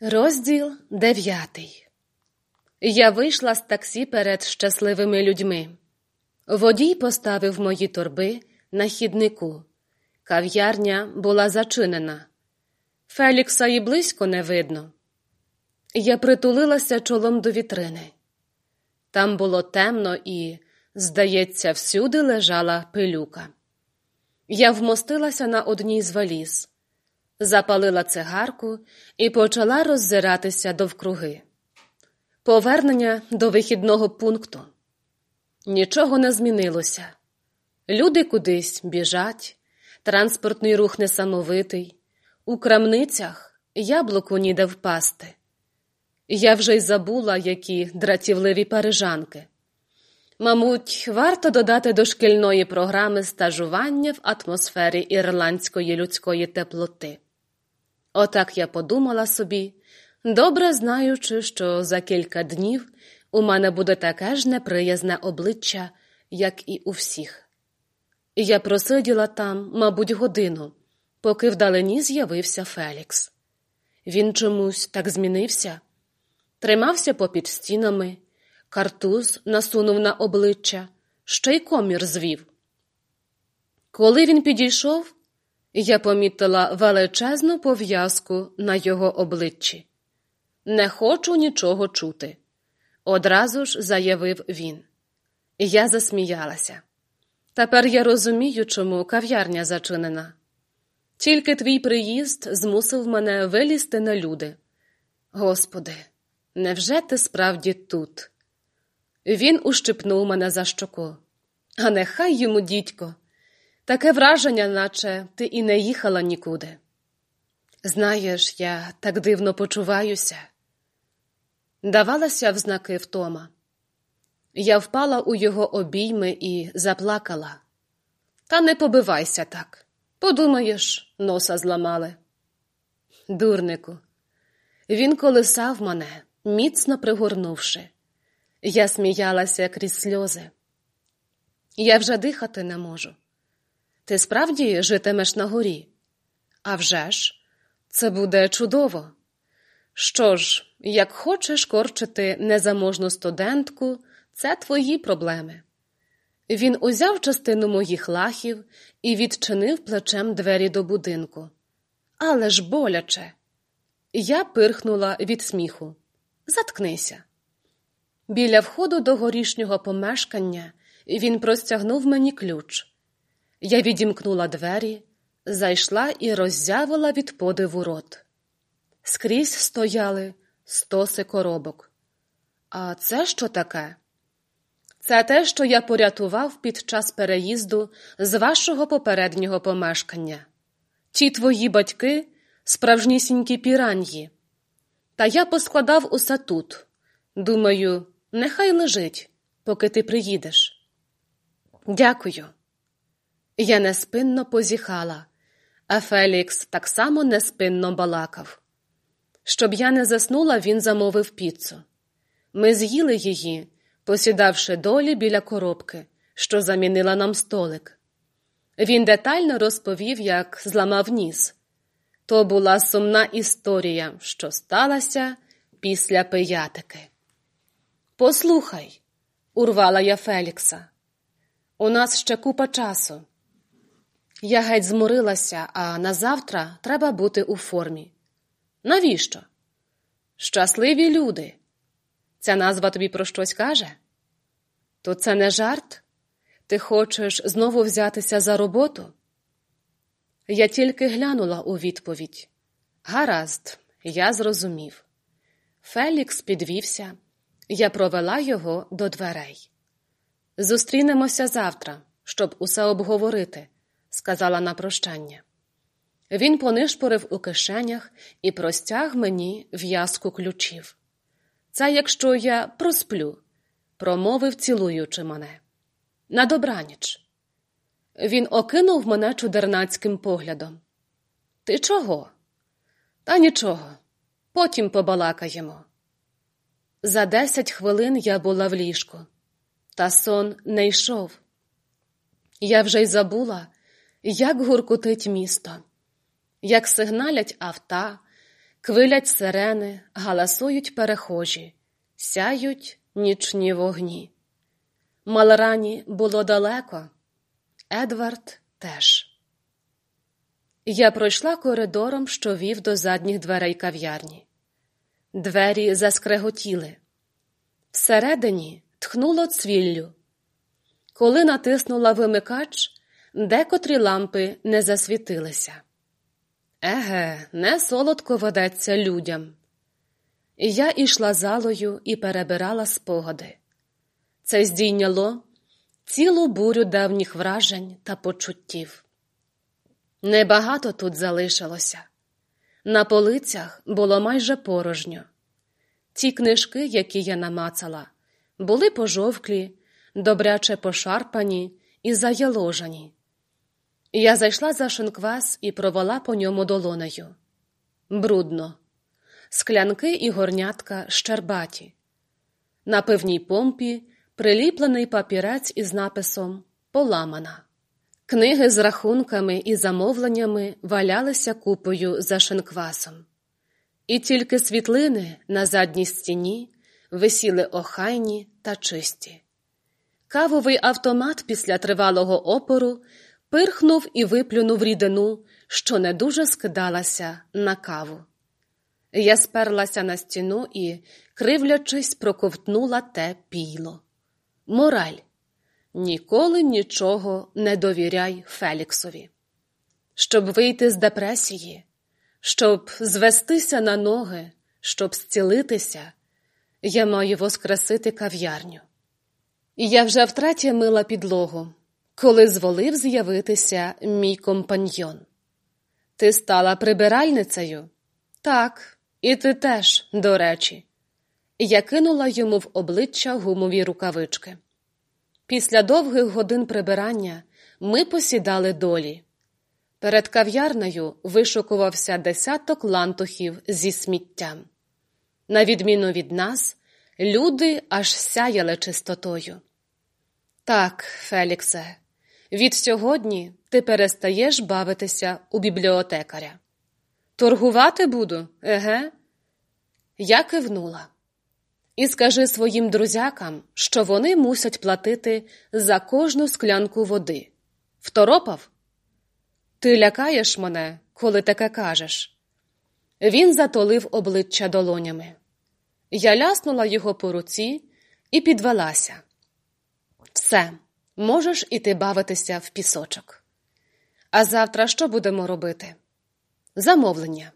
Розділ дев'ятий. Я вийшла з таксі перед щасливими людьми. Водій поставив мої торби на хіднику. Кав'ярня була зачинена. Фелікса і близько не видно. Я притулилася чолом до вітрини. Там було темно і, здається, всюди лежала пилюка. Я вмостилася на одній з валіз запалила цигарку і почала роззиратися довкруги. Повернення до вихідного пункту. Нічого не змінилося. Люди кудись біжать, транспортний рух несамовитий, у крамницях яблуку ніде впасти. Я вже й забула, які дратівливі парижанки. Мабуть, варто додати до шкільної програми стажування в атмосфері ірландської людської теплоти. Отак я подумала собі, добре знаючи, що за кілька днів у мене буде таке ж неприязне обличчя, як і у всіх. Я просиділа там, мабуть, годину, поки вдалині з'явився Фелікс. Він чомусь так змінився, тримався попід стінами, картуз насунув на обличчя, ще й комір звів. Коли він підійшов, я помітила величезну пов'язку на його обличчі. Не хочу нічого чути, одразу ж заявив він. Я засміялася. Тепер я розумію, чому кав'ярня зачинена. Тільки твій приїзд змусив мене вилізти на люди. Господи, невже ти справді тут? Він ущипнув мене за щоку. А нехай йому, дідько. Таке враження, наче ти і не їхала нікуди. Знаєш, я так дивно почуваюся. Давалася в знаки втома. Я впала у його обійми і заплакала. Та не побивайся так. Подумаєш, носа зламали. Дурнику, він колисав мене, міцно пригорнувши. Я сміялася крізь сльози. Я вже дихати не можу. Ти справді житимеш на горі? «А вже ж, це буде чудово. Що ж, як хочеш корчити незаможну студентку, це твої проблеми. Він узяв частину моїх лахів і відчинив плечем двері до будинку. Але ж боляче. Я пирхнула від сміху. Заткнися. Біля входу до горішнього помешкання він простягнув мені ключ. Я відімкнула двері, зайшла і роззявила від подиву рот. Скрізь стояли стоси коробок. А це що таке? Це те, що я порятував під час переїзду з вашого попереднього помешкання. Ті твої батьки справжнісінькі піраньї. Та я поскладав усе тут. Думаю, нехай лежить, поки ти приїдеш. Дякую. Я неспинно позіхала, а Фелікс так само неспинно балакав. Щоб я не заснула, він замовив піцу. Ми з'їли її, посідавши долі біля коробки, що замінила нам столик. Він детально розповів, як зламав ніс. То була сумна історія, що сталася після пиятики. Послухай, урвала я Фелікса, у нас ще купа часу. Я геть зморилася, а назавтра треба бути у формі. Навіщо? Щасливі люди. Ця назва тобі про щось каже? То це не жарт? Ти хочеш знову взятися за роботу? Я тільки глянула у відповідь. Гаразд, я зрозумів. Фелікс підвівся, я провела його до дверей. Зустрінемося завтра, щоб усе обговорити сказала на прощання. Він понишпорив у кишенях і простяг мені в'язку ключів. Це якщо я просплю, промовив, цілуючи мене. На добраніч. Він окинув мене чудернацьким поглядом. Ти чого? Та нічого. Потім побалакаємо. За десять хвилин я була в ліжку, та сон не йшов. Я вже й забула, як гуркотить місто, як сигналять авта, Квилять сирени, галасують перехожі, сяють нічні вогні. Малрані було далеко, Едвард теж. Я пройшла коридором, що вів до задніх дверей кав'ярні. Двері заскреготіли. Всередині тхнуло цвіллю. Коли натиснула вимикач, декотрі лампи не засвітилися. Еге, не солодко ведеться людям. Я ішла залою і перебирала спогади. Це здійняло цілу бурю давніх вражень та почуттів. Небагато тут залишилося. На полицях було майже порожньо. Ті книжки, які я намацала, були пожовклі, добряче пошарпані і заяложені. Я зайшла за шинквас і провела по ньому долонею. Брудно, склянки і горнятка щербаті. На пивній помпі приліплений папірець із написом Поламана. Книги з рахунками і замовленнями валялися купою за шинквасом. І тільки світлини на задній стіні висіли охайні та чисті. Кавовий автомат після тривалого опору пирхнув і виплюнув рідину, що не дуже скидалася на каву. Я сперлася на стіну і, кривлячись, проковтнула те піло. Мораль ніколи нічого не довіряй Феліксові. Щоб вийти з депресії, щоб звестися на ноги, щоб зцілитися, я маю воскресити кав'ярню. Я вже втретє мила підлогу, коли зволив з'явитися мій компаньйон. Ти стала прибиральницею? Так, і ти теж, до речі. Я кинула йому в обличчя гумові рукавички. Після довгих годин прибирання ми посідали долі. Перед кав'ярнею вишукувався десяток лантухів зі сміттям. На відміну від нас, люди аж сяяли чистотою. Так, Феліксе, від сьогодні ти перестаєш бавитися у бібліотекаря. Торгувати буду, еге? Я кивнула. І скажи своїм друзякам, що вони мусять платити за кожну склянку води. Второпав? Ти лякаєш мене, коли таке кажеш. Він затолив обличчя долонями. Я ляснула його по руці і підвелася. Все, можеш іти бавитися в пісочок. А завтра що будемо робити? Замовлення.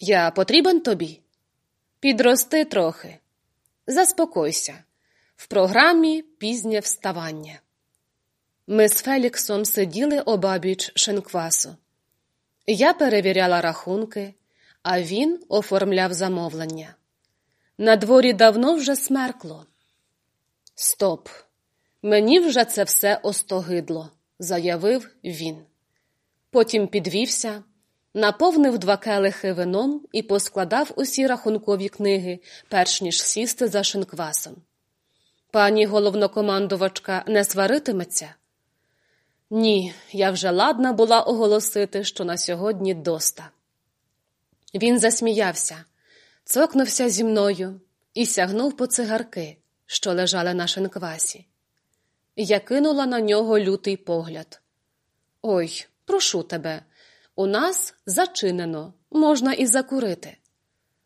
Я потрібен тобі. Підрости трохи. Заспокойся. В програмі пізнє вставання. Ми з Феліксом сиділи обабіч шинквасу. Я перевіряла рахунки, а він оформляв замовлення. На дворі давно вже смеркло. Стоп! Мені вже це все остогидло, заявив він. Потім підвівся, наповнив два келихи вином і поскладав усі рахункові книги, перш ніж сісти за шинквасом. Пані головнокомандувачка не сваритиметься? Ні, я вже ладна була оголосити, що на сьогодні доста. Він засміявся, цокнувся зі мною і сягнув по цигарки, що лежали на шинквасі. Я кинула на нього лютий погляд. Ой, прошу тебе, у нас зачинено, можна і закурити.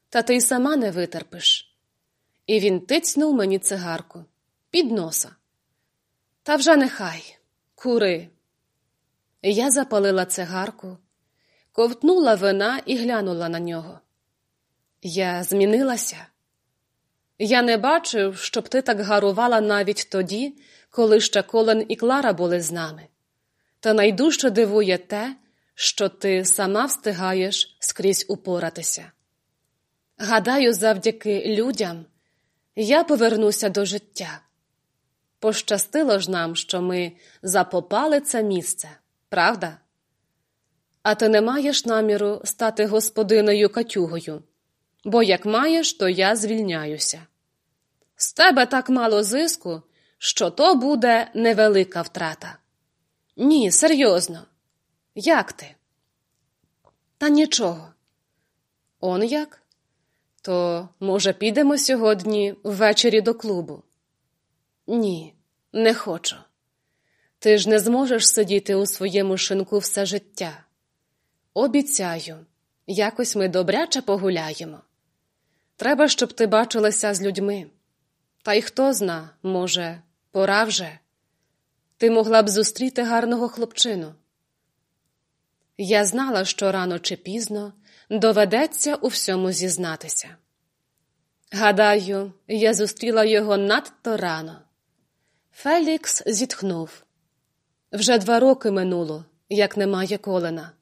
Та ти й сама не витерпиш. І він тицнув мені цигарку під носа. Та вже нехай, кури. Я запалила цигарку, ковтнула вина і глянула на нього. Я змінилася. Я не бачив, щоб ти так гарувала навіть тоді, коли ще Колен і Клара були з нами. Та найдужче дивує те, що ти сама встигаєш скрізь упоратися. Гадаю, завдяки людям я повернуся до життя. Пощастило ж нам, що ми запопали це місце, правда? А ти не маєш наміру стати господиною Катюгою, бо як маєш, то я звільняюся. З тебе так мало зиску, що то буде невелика втрата. Ні, серйозно. Як ти? Та нічого. Он як? То, може, підемо сьогодні ввечері до клубу? Ні, не хочу. Ти ж не зможеш сидіти у своєму шинку все життя. Обіцяю, якось ми добряче погуляємо. Треба, щоб ти бачилася з людьми. Та й хто зна, може, пора вже. Ти могла б зустріти гарного хлопчину. Я знала, що рано чи пізно доведеться у всьому зізнатися. Гадаю, я зустріла його надто рано. Фелікс зітхнув. Вже два роки минуло, як немає колена.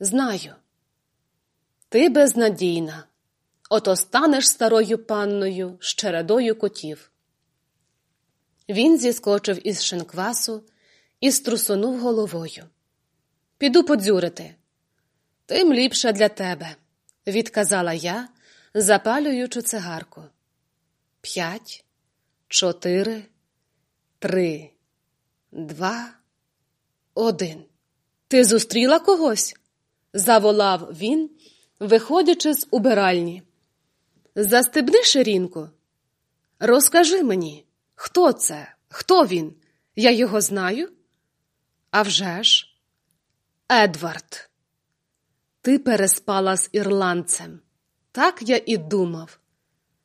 Знаю. Ти безнадійна. Ото станеш старою панною з чередою котів. Він зіскочив із шинквасу і струсунув головою. Піду подзюрити. Тим ліпше для тебе, відказала я, запалюючи цигарку. П'ять, чотири, три, два, один. Ти зустріла когось? заволав він, виходячи з убиральні. Застебни ширинку. Розкажи мені, хто це? Хто він? Я його знаю? «А вже ж, Едвард, ти переспала з ірландцем. Так я і думав.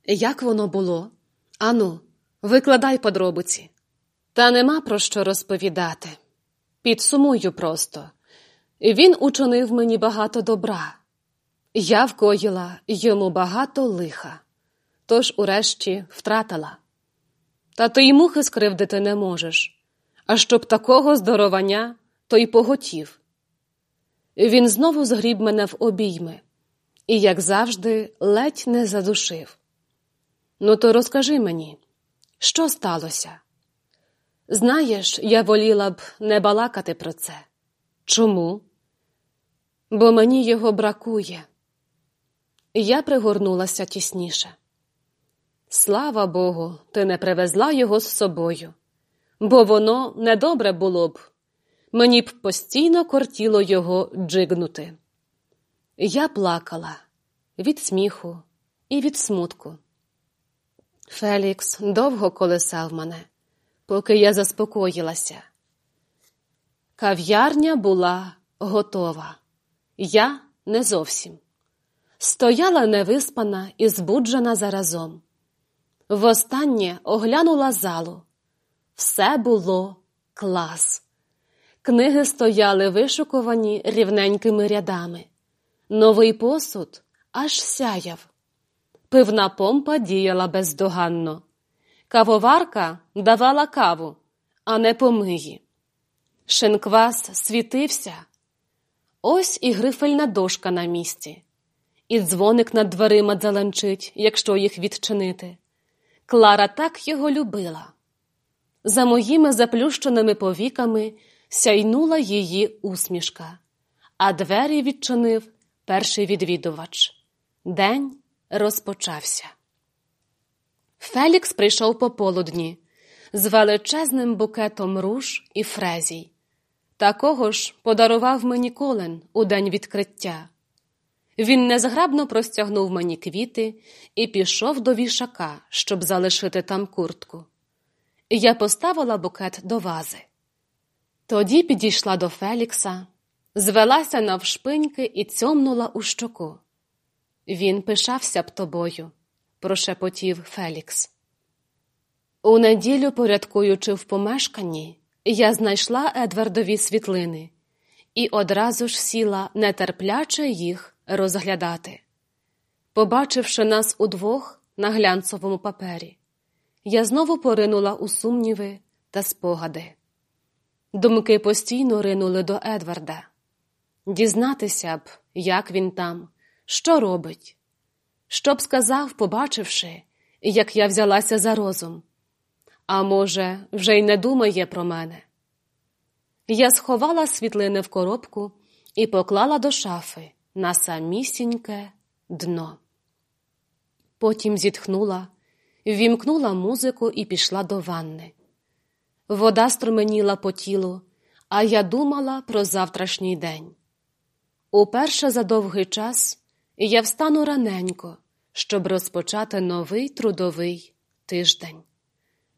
Як воно було? Ану, викладай подробиці. Та нема про що розповідати. Підсумую просто. Він учинив мені багато добра. Я вкоїла йому багато лиха, тож урешті втратила. Та ти й мухи скривдити не можеш, а щоб такого здоровання, то й поготів. Він знову згріб мене в обійми і, як завжди, ледь не задушив. Ну, то розкажи мені, що сталося? Знаєш, я воліла б не балакати про це. Чому? Бо мені його бракує. Я пригорнулася тісніше. Слава Богу, ти не привезла його з собою, бо воно недобре було б. Мені б постійно кортіло його джигнути. Я плакала від сміху і від смутку. Фелікс довго колесав мене, поки я заспокоїлася. Кав'ярня була готова, я не зовсім. Стояла невиспана і збуджена заразом. Востаннє оглянула залу. Все було клас. Книги стояли вишукувані рівненькими рядами. Новий посуд аж сяяв. Пивна помпа діяла бездоганно. Кавоварка давала каву, а не помиї. Шинквас світився. Ось і грифельна дошка на місці, і дзвоник над дверима дзеленчить, якщо їх відчинити. Клара так його любила. За моїми заплющеними повіками сяйнула її усмішка, а двері відчинив перший відвідувач. День розпочався. Фелікс прийшов пополудні з величезним букетом руж і фрезій. Такого ж подарував мені колен у день відкриття. Він незграбно простягнув мені квіти і пішов до вішака, щоб залишити там куртку. Я поставила букет до вази. Тоді підійшла до Фелікса, звелася навшпиньки і цьомнула у щоку. Він пишався б тобою, прошепотів Фелікс. У неділю, порядкуючи в помешканні, я знайшла Едвардові світлини і одразу ж сіла нетерпляче їх розглядати. Побачивши нас удвох на глянцевому папері, я знову поринула у сумніви та спогади. Думки постійно ринули до Едварда дізнатися б, як він там, що робить, що б сказав, побачивши, як я взялася за розум. А може, вже й не думає про мене. Я сховала світлини в коробку і поклала до шафи на самісіньке дно. Потім зітхнула, вімкнула музику і пішла до ванни. Вода струменіла по тілу, а я думала про завтрашній день. Уперше за довгий час я встану раненько, щоб розпочати новий трудовий тиждень.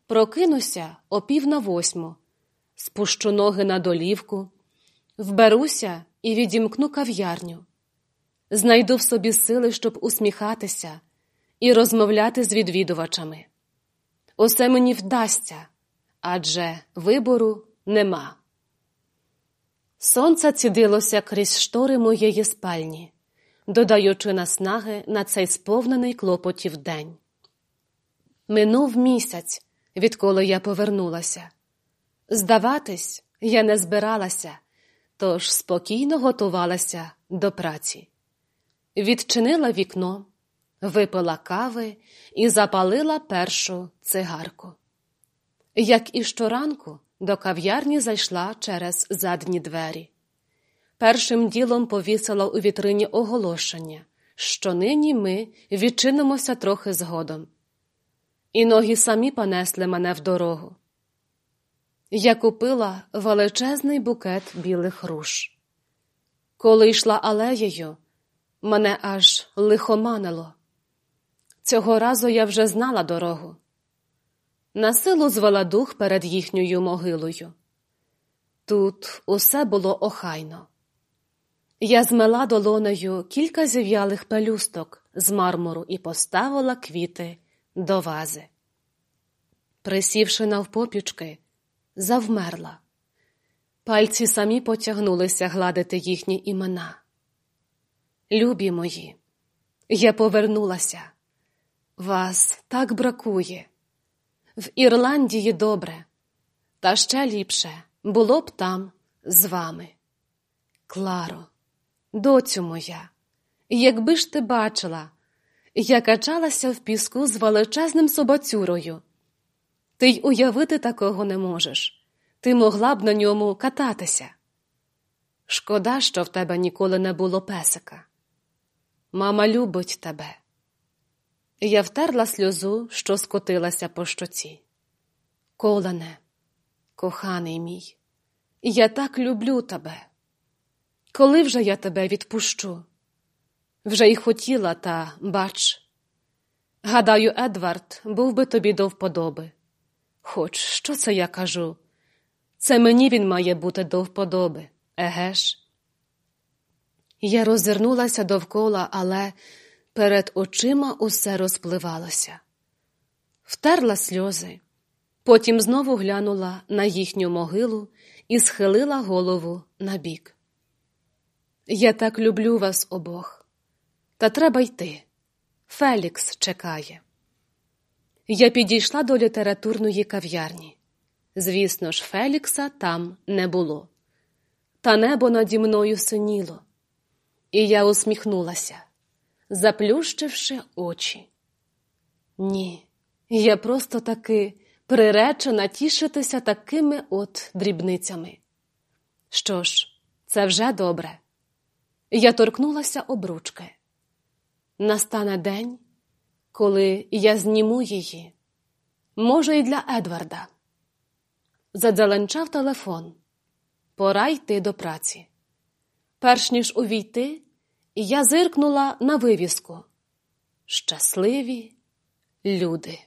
Прокинуся о пів на восьму, спущу ноги на долівку, вберуся і відімкну кав'ярню. Знайду в собі сили, щоб усміхатися і розмовляти з відвідувачами. Усе мені вдасться, адже вибору нема. Сонце цідилося крізь штори моєї спальні, додаючи наснаги на цей сповнений клопотів день. Минув місяць, відколи я повернулася. Здаватись, я не збиралася, тож спокійно готувалася до праці. Відчинила вікно, випила кави і запалила першу цигарку. Як і щоранку, до кав'ярні зайшла через задні двері. Першим ділом повісила у вітрині оголошення, що нині ми відчинимося трохи згодом. І ноги самі понесли мене в дорогу. Я купила величезний букет білих руш. Коли йшла алеєю, мене аж лихоманило. Цього разу я вже знала дорогу. На силу звела дух перед їхньою могилою. Тут усе було охайно. Я змела долонею кілька зів'ялих пелюсток з мармуру і поставила квіти до вази. Присівши навпопічки, завмерла. Пальці самі потягнулися гладити їхні імена. Любі мої, я повернулася. Вас так бракує. В Ірландії добре, та ще ліпше було б там з вами. Кларо, доцю моя, якби ж ти бачила, я качалася в піску з величезним собацюрою. Ти й уявити такого не можеш. Ти могла б на ньому кататися. Шкода, що в тебе ніколи не було песика. Мама любить тебе. Я втерла сльозу, що скотилася по щоці. Колане, коханий мій, я так люблю тебе. Коли вже я тебе відпущу? Вже й хотіла, та бач. Гадаю, Едвард був би тобі до вподоби. Хоч що це я кажу? Це мені він має бути до вподоби, еге ж? Я роззирнулася довкола, але перед очима усе розпливалося. Втерла сльози, потім знову глянула на їхню могилу і схилила голову набік. Я так люблю вас обох, та треба йти. Фелікс чекає. Я підійшла до літературної кав'ярні. Звісно ж, Фелікса там не було. Та небо наді мною синіло, і я усміхнулася, заплющивши очі. Ні, я просто таки приречена тішитися такими от дрібницями. Що ж, це вже добре. Я торкнулася обручки. Настане день, коли я зніму її, може, і для Едварда. Задзеленчав телефон. Пора йти до праці. Перш ніж увійти, я зиркнула на вивіску. Щасливі люди.